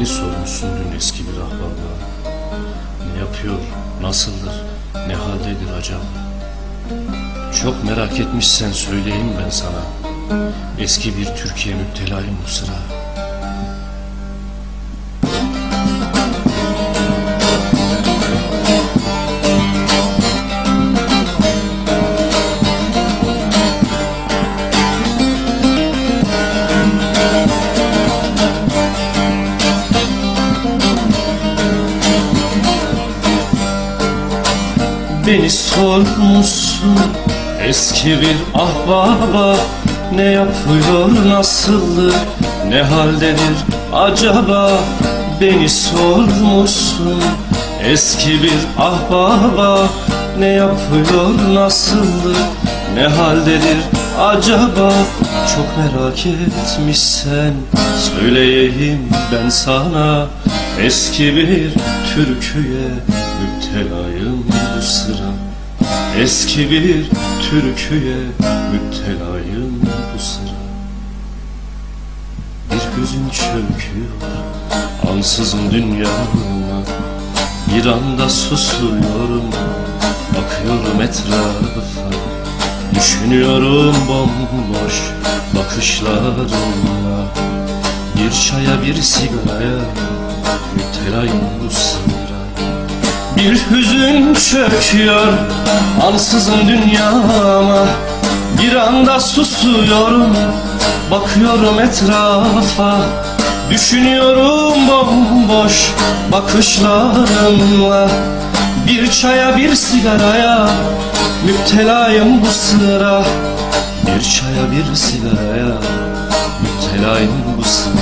Beni sormuşsun dün eski bir ahbaba Ne yapıyor, nasıldır, ne haldedir acaba? Çok merak etmişsen söyleyeyim ben sana. Eski bir Türkiye müptelayım bu sıra. Beni sormuşsun. Eski bir ahbaba Ne yapıyor nasıldır ne haldedir acaba? Beni sormuşsun. Eski bir ahbaba Ne yapıyor nasıldır ne haldedir acaba? Çok merak etmişsen söyleyeyim ben sana. Eski bir türküye müptelayım bu sıra. Eski bir türküye müptelayım bu sıra. Bir hüzün çöküyor ansızın dünyama Bir anda susuyorum bakıyorum etrafa. Düşünüyorum bomboş bakışlarımla. Bir çaya bir sigaraya müptelayım bu sıra Bir hüzün çöküyor ansızın dünyama. Bir anda susuyorum bakıyorum etrafa. Düşünüyorum bomboş bakışlarımla. Bir çaya bir sigaraya müptelayım bu sıra. Bir çaya bir sigaraya müptelayım bu sıra.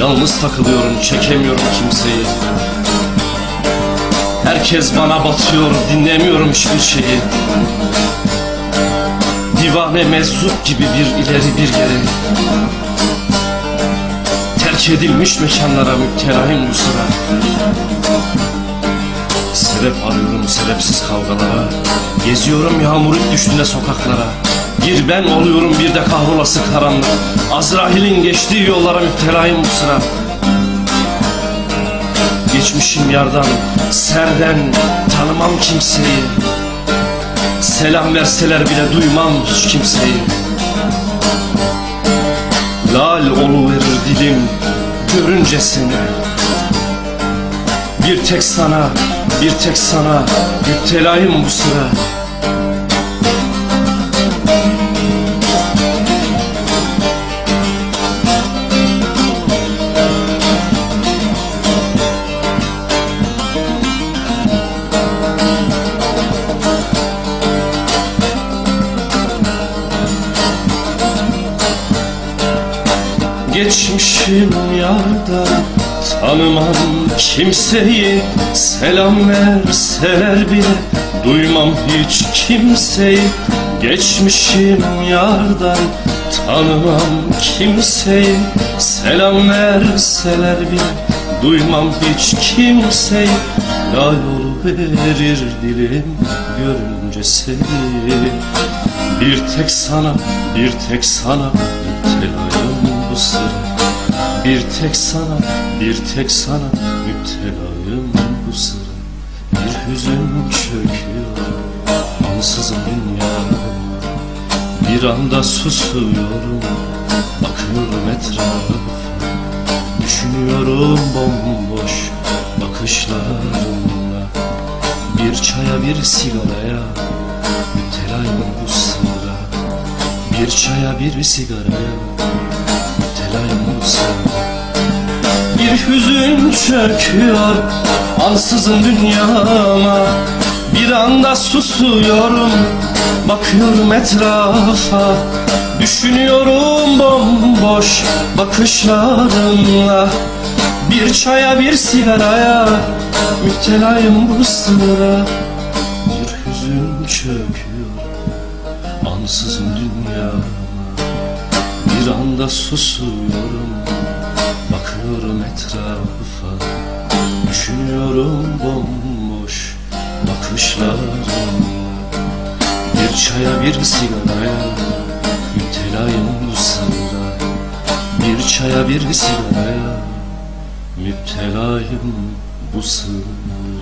Yalnız takılıyorum çekemiyorum kimseyi Herkes bana batıyor dinlemiyorum hiçbir şeyi. Divane meczup gibi bir ileri bir geri. Terk edilmiş mekanlara müptelayım bu sıra Sebep arıyorum sebepsiz kavgalara. Geziyorum yağmurun düştüğünde sokaklara. Bir ben oluyorum bir de kahrolası karanlık. Azrail'in geçtiği yollara müptelayım bu sıra Geçmişim yardan, serden, tanımam kimseyi. Selam verseler bile duymam hiç kimseyi. Lal oluverir dilim görünce seni Bir tek sana, bir tek sana müptelayım bu sıra Geçmişim yarda Tanımam kimseyi. Selam verseler bile Duymam hiç kimseyi. Geçmişim yardan Tanımam kimseyi. Selam verseler bile Duymam hiç kimseyi. Lal verir dilim Görünce seni. Bir tek sana Bir tek sana Müptelayım sıra Bir tek sana Bir tek sana Müptelayım bu sıra. Bir hüzün çöküyor Ansızın dünyama Bir anda susuyorum Bakıyorum etrafa. Düşünüyorum bomboş bakışlarımla. Bir çaya bir sigaraya Müptelayım bu sıra. Bir çaya bir sigaraya Sıra Bir hüzün çöküyor Ansızın dünyama. Bir anda susuyorum Bakıyorum etrafa. Düşünüyorum bomboş bakışlarımla. Bir çaya bir sigaraya Müptelayım bu sıra Bir hüzün çöküyor Ansızın dünyama Bir anda susuyorum Bakıyorum etrafa Düşünüyorum bomboş bakışlarımla Bir çaya bir sigaraya Müptelayım sıra Bir çaya bir sigaraya Müptelayım bu sıra